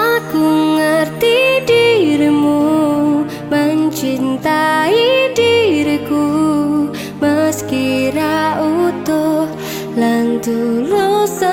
Aku ngerti dirimu Mencintai diriku. Meski ra utuh Lan tulus